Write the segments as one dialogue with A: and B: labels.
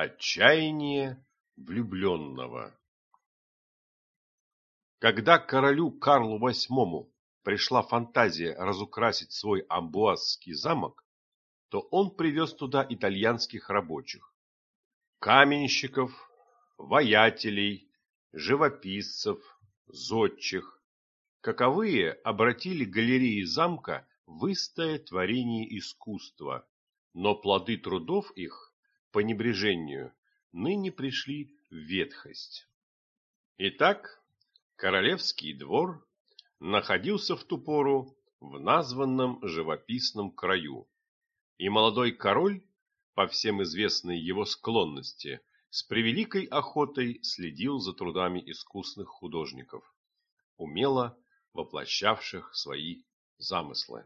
A: Отчаяние влюбленного Когда королю Карлу VIII пришла фантазия разукрасить свой амбуазский замок, то он привез туда итальянских рабочих, каменщиков, воятелей, живописцев, зодчих. Каковые обратили галереи замка в истое творение искусства, но плоды трудов их, по небрежению, ныне пришли в ветхость. Итак, королевский двор находился в ту пору в названном живописном краю, и молодой король, по всем известной его склонности, с превеликой охотой следил за трудами искусных художников, умело воплощавших свои замыслы.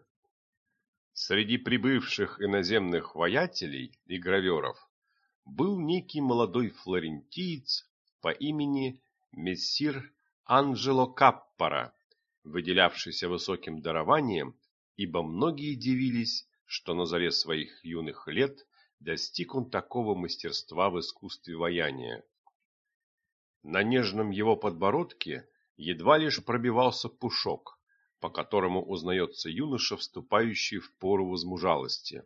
A: Среди прибывших иноземных воятелей и граверов был некий молодой флорентиец по имени мессир Анджело Каппара, выделявшийся высоким дарованием, ибо многие дивились, что на заре своих юных лет достиг он такого мастерства в искусстве ваяния. На нежном его подбородке едва лишь пробивался пушок, по которому узнается юноша, вступающий в пору возмужалости.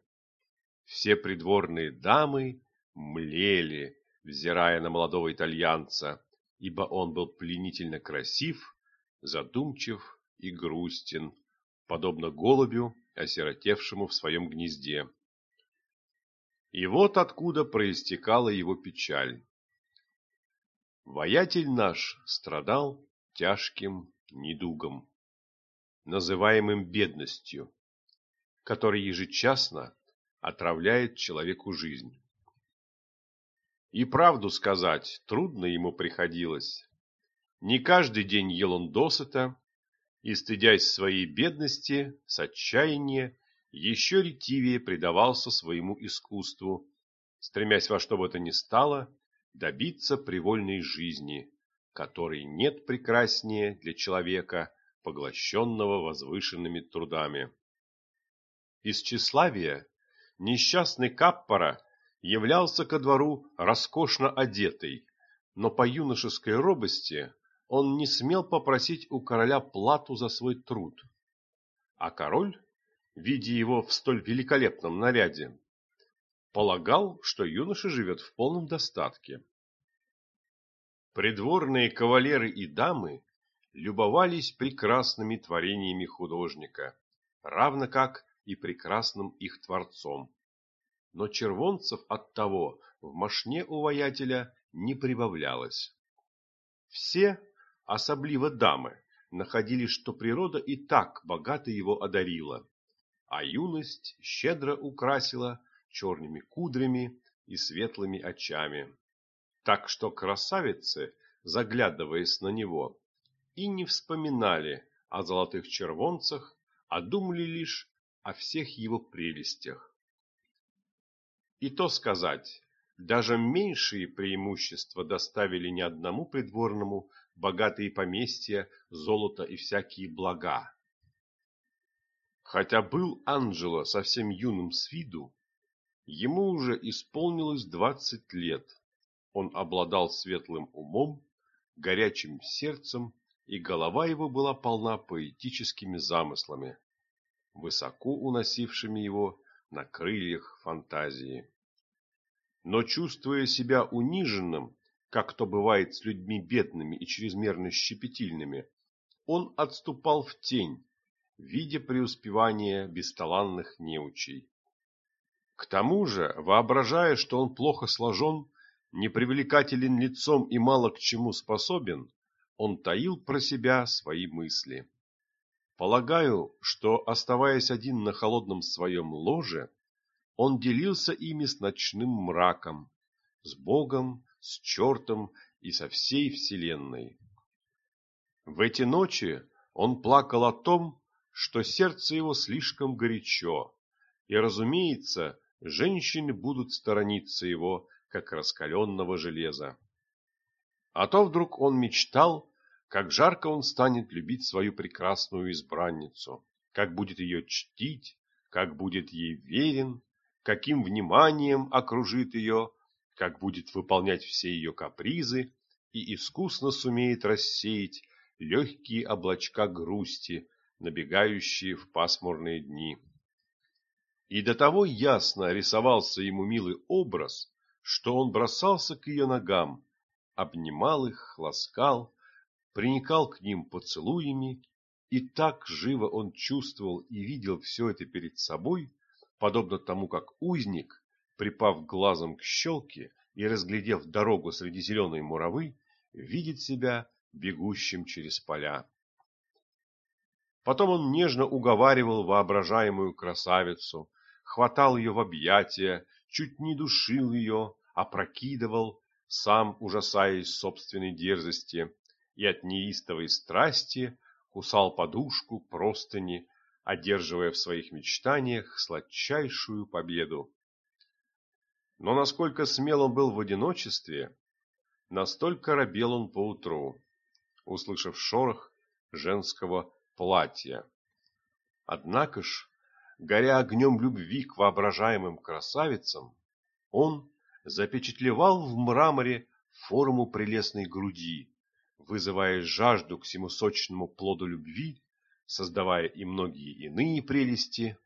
A: Все придворные дамы млели, взирая на молодого итальянца, ибо он был пленительно красив, задумчив и грустен, подобно голубю, осиротевшему в своем гнезде. И вот откуда проистекала его печаль. Воятель наш страдал тяжким недугом называемым бедностью, который ежечасно отравляет человеку жизнь. И правду сказать, трудно ему приходилось. Не каждый день ел он досыта, и, стыдясь своей бедности, с отчаяния, еще ретивее предавался своему искусству, стремясь во что бы то ни стало добиться привольной жизни, которой нет прекраснее для человека, поглощенного возвышенными трудами. Из тщеславия несчастный Каппара являлся ко двору роскошно одетый, но по юношеской робости он не смел попросить у короля плату за свой труд. А король, видя его в столь великолепном наряде, полагал, что юноша живет в полном достатке. Придворные кавалеры и дамы любовались прекрасными творениями художника, равно как и прекрасным их творцом. Но червонцев от того в мошне у воятеля не прибавлялось. Все, особливо дамы, находили, что природа и так богато его одарила, а юность щедро украсила черными кудрями и светлыми очами. Так что красавицы, заглядываясь на него, и не вспоминали о золотых червонцах, а думали лишь о всех его прелестях. И то сказать, даже меньшие преимущества доставили ни одному придворному богатые поместья, золото и всякие блага. Хотя был Анджело совсем юным с виду, ему уже исполнилось двадцать лет. Он обладал светлым умом, горячим сердцем и голова его была полна поэтическими замыслами, высоко уносившими его на крыльях фантазии. Но чувствуя себя униженным, как то бывает с людьми бедными и чрезмерно щепетильными, он отступал в тень, видя преуспевание бесталанных неучей. К тому же, воображая, что он плохо сложен, непривлекателен лицом и мало к чему способен, он таил про себя свои мысли. Полагаю, что, оставаясь один на холодном своем ложе, он делился ими с ночным мраком, с Богом, с чертом и со всей вселенной. В эти ночи он плакал о том, что сердце его слишком горячо, и, разумеется, женщины будут сторониться его, как раскаленного железа. А то вдруг он мечтал, как жарко он станет любить свою прекрасную избранницу, как будет ее чтить, как будет ей верен, каким вниманием окружит ее, как будет выполнять все ее капризы и искусно сумеет рассеять легкие облачка грусти, набегающие в пасмурные дни. И до того ясно рисовался ему милый образ, что он бросался к ее ногам, обнимал их, ласкал, приникал к ним поцелуями, и так живо он чувствовал и видел все это перед собой, подобно тому, как узник, припав глазом к щелке и разглядев дорогу среди зеленой муравы, видит себя бегущим через поля. Потом он нежно уговаривал воображаемую красавицу, хватал ее в объятия, чуть не душил ее, опрокидывал, сам ужасаясь собственной дерзости, и от неистовой страсти кусал подушку, простыни, одерживая в своих мечтаниях сладчайшую победу. Но насколько смел он был в одиночестве, настолько робел он поутру, услышав шорох женского платья. Однако ж, горя огнем любви к воображаемым красавицам, он запечатлевал в мраморе форму прелестной груди, вызывая жажду к всему сочному плоду любви, создавая и многие иные прелести,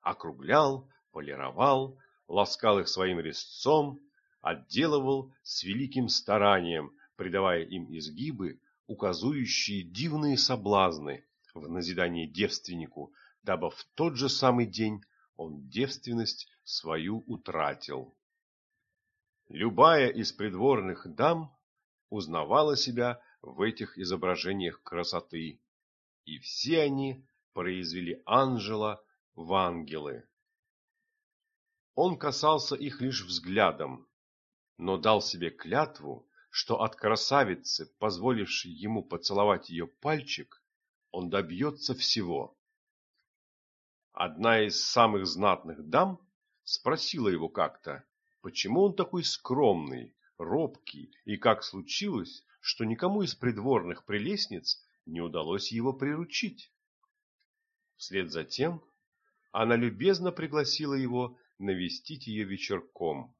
A: округлял, полировал, ласкал их своим резцом, отделывал с великим старанием, придавая им изгибы, указующие дивные соблазны в назидание девственнику, дабы в тот же самый день он девственность свою утратил. Любая из придворных дам узнавала себя в этих изображениях красоты, и все они произвели Анжела в ангелы. Он касался их лишь взглядом, но дал себе клятву, что от красавицы, позволившей ему поцеловать ее пальчик, он добьется всего. Одна из самых знатных дам спросила его как-то, почему он такой скромный, робкий, и как случилось, что никому из придворных прелестниц не удалось его приручить. Вслед за тем она любезно пригласила его навестить ее вечерком.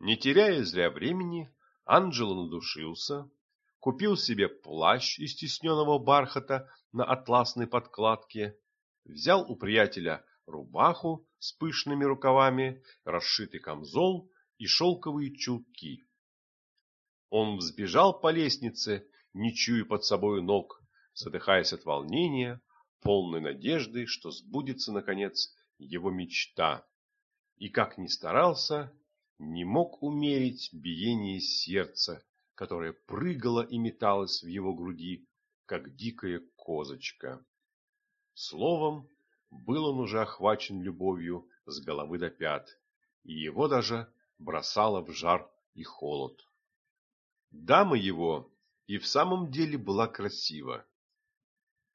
A: Не теряя зря времени, Анджело надушился, купил себе плащ из тисненного бархата на атласной подкладке, взял у приятеля рубаху с пышными рукавами, расшитый камзол и шелковые чулки. Он взбежал по лестнице, не чуя под собою ног, задыхаясь от волнения, полной надежды, что сбудется, наконец, его мечта и, как ни старался, не мог умерить биение сердца, которое прыгало и металось в его груди, как дикая козочка. Словом, был он уже охвачен любовью с головы до пят, и его даже бросало в жар и холод. Дама его и в самом деле была красива.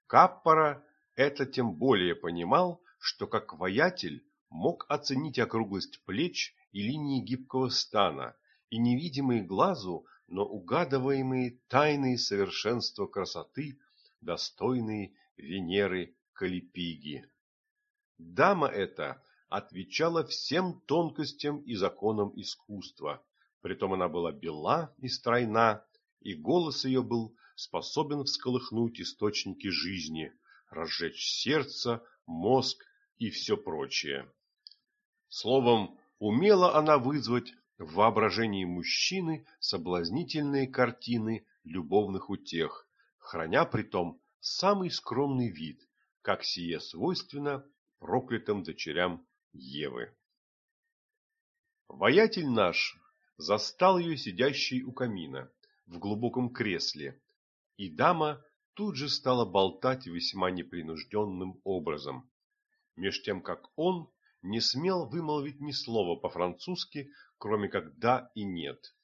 A: Каппара это тем более понимал, что как воятель мог оценить округлость плеч и линии гибкого стана, и невидимые глазу, но угадываемые тайные совершенства красоты, достойные Венеры Калипиги. Дама эта отвечала всем тонкостям и законам искусства, притом она была бела и стройна, и голос ее был способен всколыхнуть источники жизни, разжечь сердце, мозг и все прочее. Словом, умела она вызвать в воображении мужчины соблазнительные картины любовных утех, храня притом самый скромный вид, как сие свойственно проклятым дочерям Евы. Воятель наш застал ее сидящей у камина, в глубоком кресле, и дама тут же стала болтать весьма непринужденным образом, меж тем как он не смел вымолвить ни слова по-французски, кроме как «да» и «нет».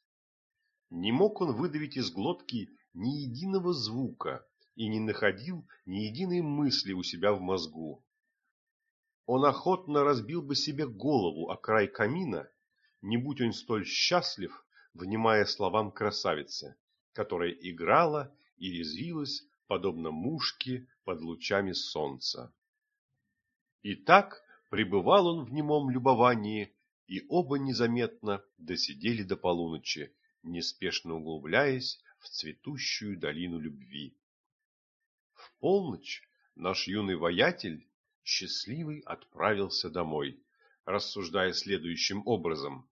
A: Не мог он выдавить из глотки ни единого звука и не находил ни единой мысли у себя в мозгу. Он охотно разбил бы себе голову о край камина, не будь он столь счастлив, внимая словам красавицы, которая играла и резвилась, подобно мушке под лучами солнца. И так Пребывал он в немом любовании и оба незаметно досидели до полуночи, неспешно углубляясь в цветущую долину любви. В полночь наш юный воятель, счастливый, отправился домой, рассуждая следующим образом.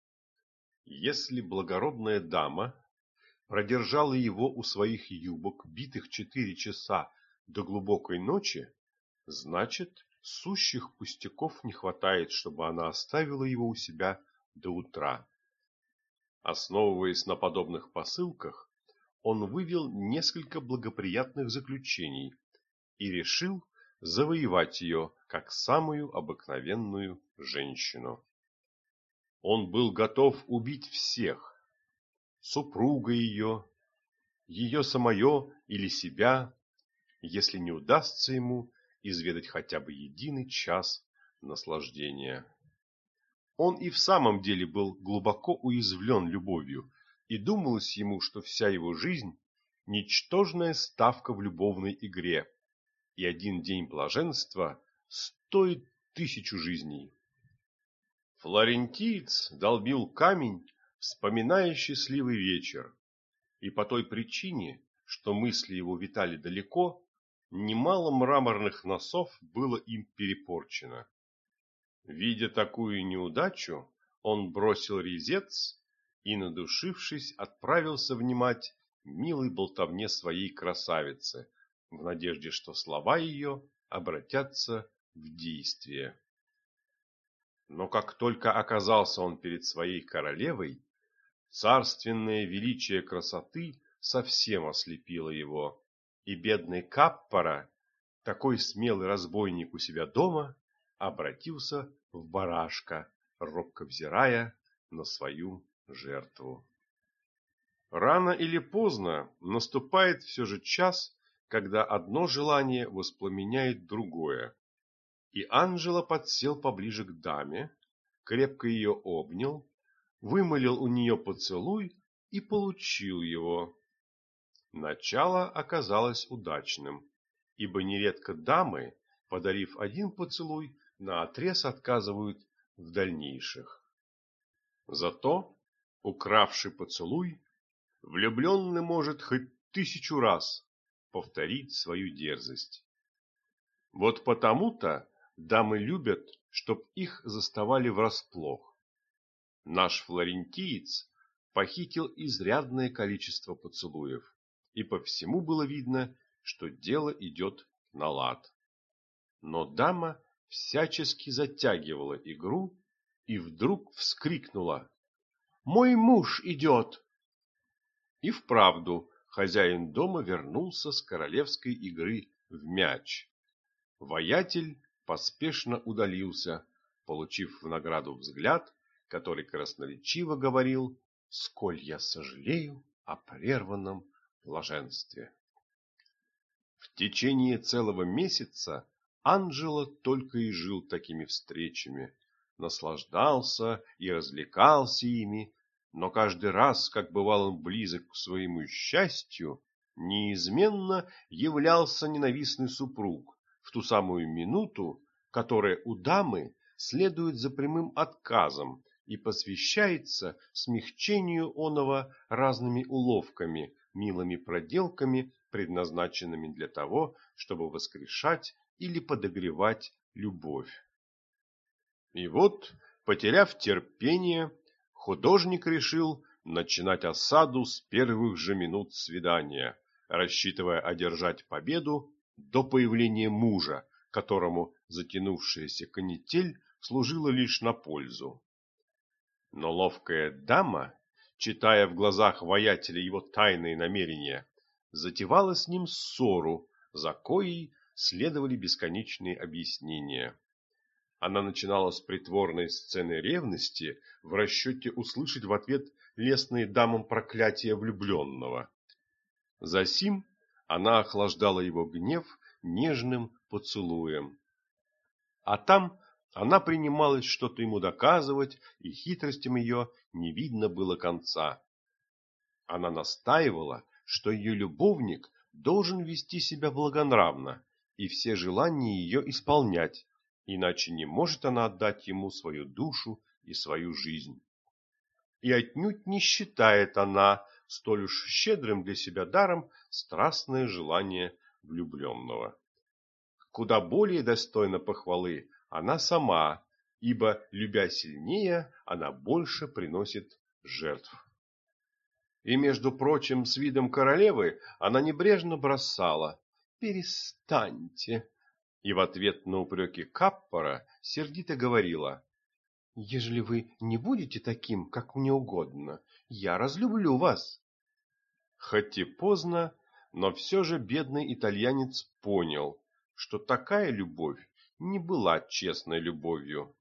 A: Если благородная дама продержала его у своих юбок битых четыре часа до глубокой ночи, значит, сущих пустяков не хватает, чтобы она оставила его у себя до утра. Основываясь на подобных посылках, он вывел несколько благоприятных заключений и решил завоевать ее как самую обыкновенную женщину. Он был готов убить всех, супруга ее, ее самое или себя, если не удастся ему изведать хотя бы единый час наслаждения. Он и в самом деле был глубоко уязвлен любовью, и думалось ему, что вся его жизнь – ничтожная ставка в любовной игре, и один день блаженства стоит тысячу жизней. Флорентиец долбил камень, вспоминая счастливый вечер, и по той причине, что мысли его витали далеко, немало мраморных носов было им перепорчено. Видя такую неудачу, он бросил резец и, надушившись, отправился внимать милой болтовне своей красавицы, в надежде, что слова ее обратятся в действие. Но как только оказался он перед своей королевой, царственное величие красоты совсем ослепило его, и бедный Каппара, такой смелый разбойник у себя дома, обратился в барашка, робко взирая на свою жертву. Рано или поздно наступает все же час, когда одно желание воспламеняет другое. И Анжела подсел поближе к даме, крепко ее обнял, вымолил у нее поцелуй и получил его. Начало оказалось удачным, ибо нередко дамы, подарив один поцелуй, наотрез отказывают в дальнейших. Зато, укравший поцелуй, влюбленный может хоть тысячу раз повторить свою дерзость. Вот потому-то дамы любят, чтоб их заставали врасплох. Наш флорентиец похитил изрядное количество поцелуев, и по всему было видно, что дело идет на лад. Но дама всячески затягивала игру и вдруг вскрикнула «Мой муж идет!» И вправду хозяин дома вернулся с королевской игры в мяч. Воятель поспешно удалился, получив в награду взгляд, который красноречиво говорил «Сколь я сожалею о прерванном блаженстве». В течение целого месяца Анджело только и жил такими встречами, наслаждался и развлекался ими, но каждый раз, как бывал он близок к своему счастью, неизменно являлся ненавистный супруг в ту самую минуту, которая у дамы следует за прямым отказом и посвящается смягчению оного разными уловками, милыми проделками, предназначенными для того, чтобы воскрешать или подогревать любовь. И вот, потеряв терпение, художник решил начинать осаду с первых же минут свидания, рассчитывая одержать победу до появления мужа, которому затянувшаяся канитель служила лишь на пользу. Но ловкая дама, читая в глазах воятеля его тайные намерения, затевала с ним ссору, за коей следовали бесконечные объяснения. Она начинала с притворной сцены ревности в расчете услышать в ответ лестные дамам проклятия влюбленного. Засим она охлаждала его гнев нежным поцелуем. А там она принималась что-то ему доказывать, и хитростям ее не видно было конца. Она настаивала, что ее любовник должен вести себя благонравно, и все желания ее исполнять, иначе не может она отдать ему свою душу и свою жизнь. И отнюдь не считает она столь уж щедрым для себя даром страстное желание влюбленного. Куда более достойна похвалы она сама, ибо, любя сильнее, она больше приносит жертв. И, между прочим, с видом королевы она небрежно бросала «Перестаньте!» И в ответ на упреки Каппора сердито говорила «Ежели вы не будете таким, как мне угодно, я разлюблю вас». Хоть и поздно, но все же бедный итальянец понял, что такая любовь не была честной любовью.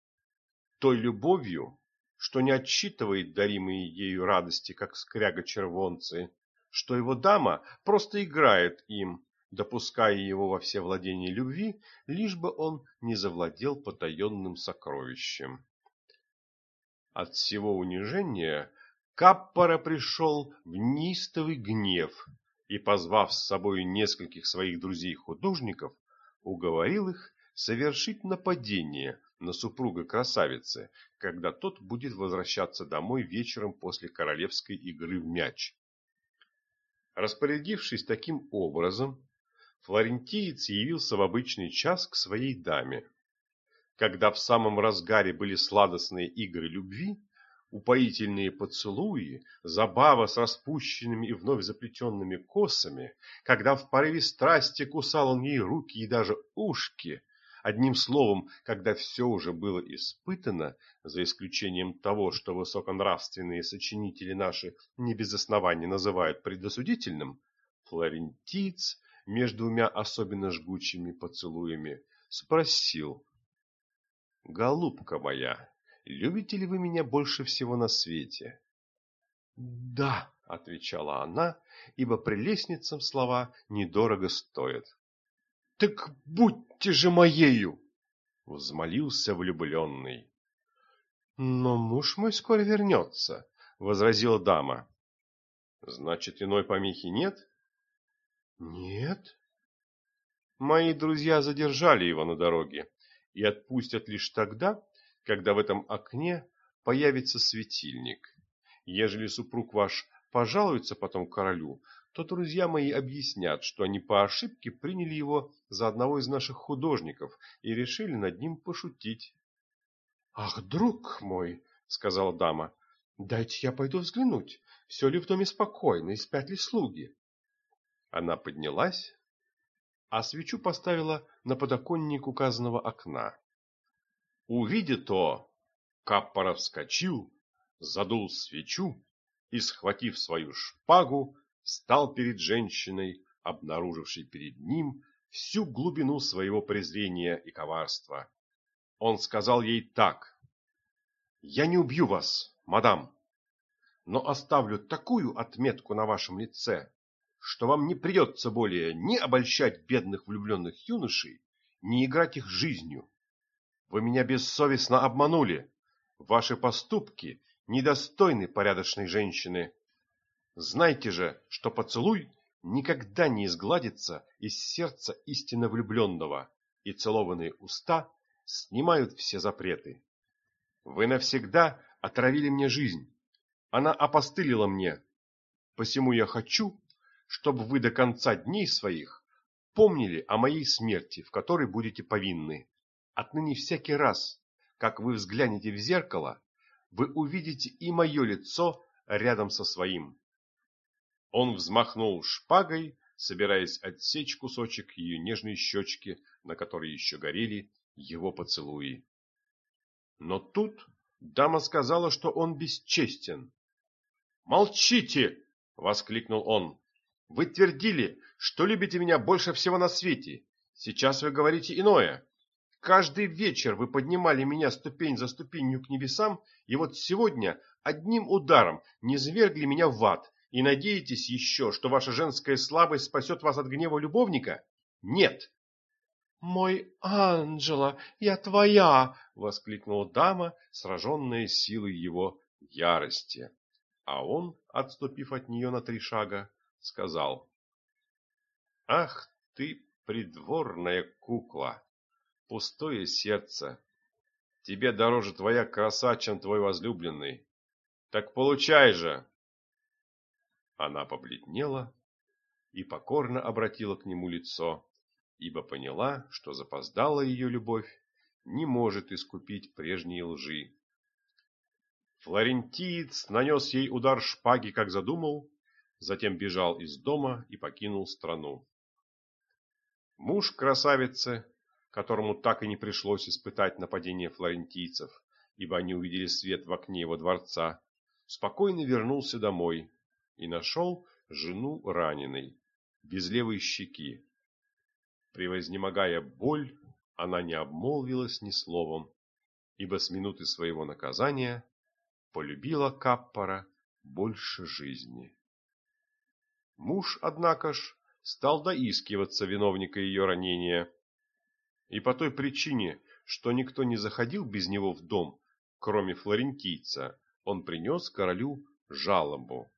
A: Той любовью, что не отсчитывает даримые ею радости, как скряга-червонцы, что его дама просто играет им, допуская его во все владения любви, лишь бы он не завладел потаенным сокровищем. От всего унижения Каппара пришел в неистовый гнев и, позвав с собой нескольких своих друзей-художников, уговорил их совершить нападение на супруга красавицы, когда тот будет возвращаться домой вечером после королевской игры в мяч. Распорядившись таким образом, флорентиец явился в обычный час к своей даме. Когда в самом разгаре были сладостные игры любви, упоительные поцелуи, забава с распущенными и вновь заплетенными косами, когда в порыве страсти кусал он ей руки и даже ушки, Одним словом, когда все уже было испытано, за исключением того, что высоконравственные сочинители наши не без оснований называют предосудительным, флорентиец между двумя особенно жгучими поцелуями спросил. «Голубка моя, любите ли вы меня больше всего на свете?» «Да», — отвечала она, ибо прелестницам слова недорого стоят. Так будьте же моею! Взмолился влюбленный. Но муж мой скоро вернется, возразила дама. Значит, иной помехи нет? Нет. Мои друзья задержали его на дороге и отпустят лишь тогда, когда в этом окне появится светильник. Ежели супруг ваш пожалуется потом королю, то друзья мои объяснят, что они по ошибке приняли его за одного из наших художников и решили над ним пошутить. — Ах, друг мой, — сказала дама, — дайте я пойду взглянуть, все ли в доме спокойно и спят ли слуги. Она поднялась, а свечу поставила на подоконник указанного окна. Увидя то, Каппара вскочил, задул свечу и, схватив свою шпагу, стал перед женщиной, обнаружившей перед ним всю глубину своего презрения и коварства. Он сказал ей так. «Я не убью вас, мадам, но оставлю такую отметку на вашем лице, что вам не придется более ни обольщать бедных влюбленных юношей, ни играть их жизнью. Вы меня бессовестно обманули. Ваши поступки недостойны порядочной женщины. Знайте же, что поцелуй никогда не изгладится из сердца истинно влюбленного, и целованные уста снимают все запреты. Вы навсегда отравили мне жизнь, она опостылила мне, посему я хочу, чтобы вы до конца дней своих помнили о моей смерти, в которой будете повинны. Отныне всякий раз, как вы взглянете в зеркало, вы увидите и мое лицо рядом со своим. Он взмахнул шпагой, собираясь отсечь кусочек ее нежной щечки, на которой еще горели его поцелуи. Но тут дама сказала, что он бесчестен. «Молчите!» — воскликнул он. «Вы твердили, что любите меня больше всего на свете. Сейчас вы говорите иное. Каждый вечер вы поднимали меня ступень за ступенью к небесам, и вот сегодня одним ударом не низвергли меня в ад, и надеетесь еще, что ваша женская слабость спасет вас от гнева любовника? Нет. «Мой Анджела, я твоя!» — воскликнула дама, сраженная силой его ярости. А он, отступив от нее на три шага, сказал, «Ах ты, придворная кукла, пустое сердце! тебе дороже твоя краса, чем твой возлюбленный. Так получай же!» Она побледнела и покорно обратила к нему лицо, ибо поняла, что запоздала ее любовь не может искупить прежние лжи. Флорентиец нанес ей удар шпаги, как задумал, затем бежал из дома и покинул страну. Муж красавицы, которому так и не пришлось испытать нападение флорентийцев, ибо они увидели свет в окне его дворца, спокойно вернулся домой и нашел жену раненой, без левой щеки. Превознемогая боль, она не обмолвилась ни словом, ибо с минуты своего наказания полюбила Каппара больше жизни. Муж, однако ж, стал доискиваться виновника ее ранения, и по той причине, что никто не заходил без него в дом, кроме флорентийца, он принес королю жалобу.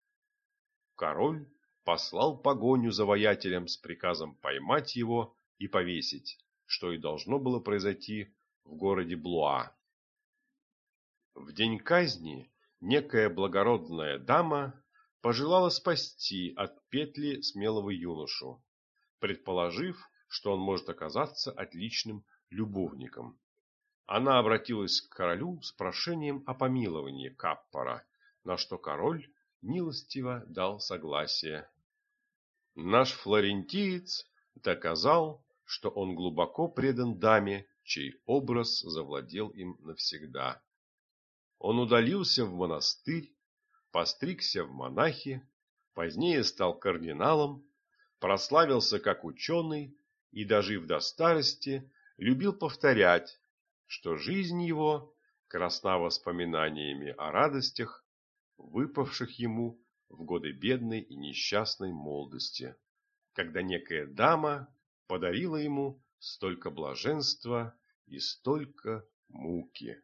A: Король послал погоню за воятелем с приказом поймать его и повесить, что и должно было произойти в городе Блуа. В день казни некая благородная дама пожелала спасти от петли смелого юношу, предположив, что он может оказаться отличным любовником. Она обратилась к королю с прошением о помиловании Каппара, на что король милостиво дал согласие. Наш флорентиец доказал, что он глубоко предан даме, чей образ завладел им навсегда. Он удалился в монастырь, постригся в монахи, позднее стал кардиналом, прославился как ученый и, дожив до старости, любил повторять, что жизнь его красна воспоминаниями о радостях, выпавших ему в годы бедной и несчастной молодости, когда некая дама подарила ему столько блаженства и столько муки.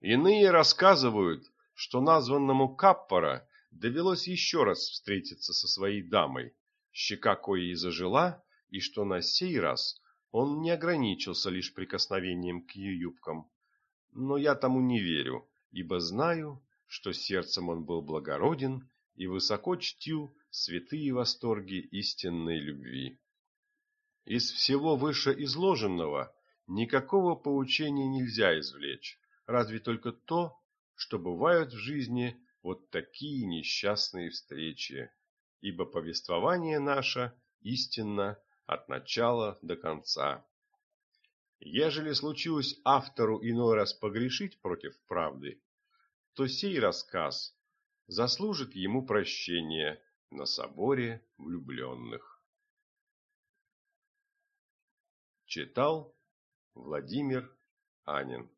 A: Иные рассказывают, что названному Каппора довелось еще раз встретиться со своей дамой, щека коей зажила, и что на сей раз он не ограничился лишь прикосновением к ее юбкам. Но я тому не верю, ибо знаю, что сердцем он был благороден и высоко чтил святые восторги истинной любви. Из всего вышеизложенного никакого поучения нельзя извлечь, разве только то, что бывают в жизни вот такие несчастные встречи, ибо повествование наше истинно от начала до конца. Ежели случилось автору иной раз погрешить против правды, то сей рассказ заслужит ему прощения на соборе влюбленных. Читал Владимир Анин